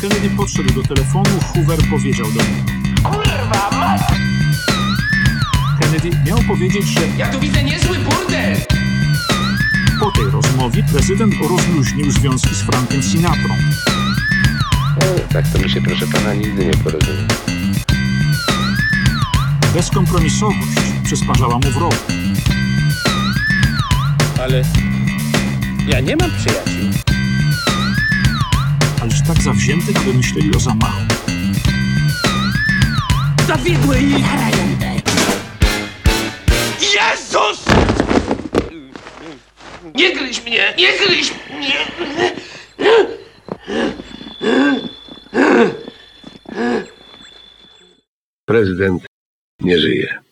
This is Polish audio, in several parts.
Kennedy podszedł do telefonu, Hoover powiedział do niego. Kurwa, mać! Kennedy miał powiedzieć, że Ja tu widzę niezły burdel! po tej rozmowie prezydent rozluźnił związki z Frankiem Sinatrą. No, tak to mi się, proszę pana, nigdy nie porozumie. Bezkompromisowość przysparzała mu wrogu. Ale ja nie mam przyjaciół. Ależ tak zawzięty, aby myśleli o zamachu. Zawiedły ich! Jezus! Nie gryź mnie! Nie gryź mnie! Prezydent nie żyje.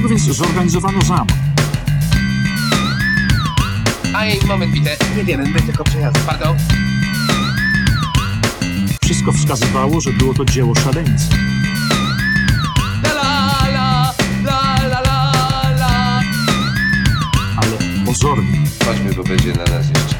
Dlaczego więc zorganizowano zamach? Aj, moment, bite. Nie wiemy, my tylko przejazd. Pardon. Wszystko wskazywało, że było to dzieło szaleńcy. La la la, la la la la. Ale pozornie Chodźmy, bo będzie na nas jeszcze.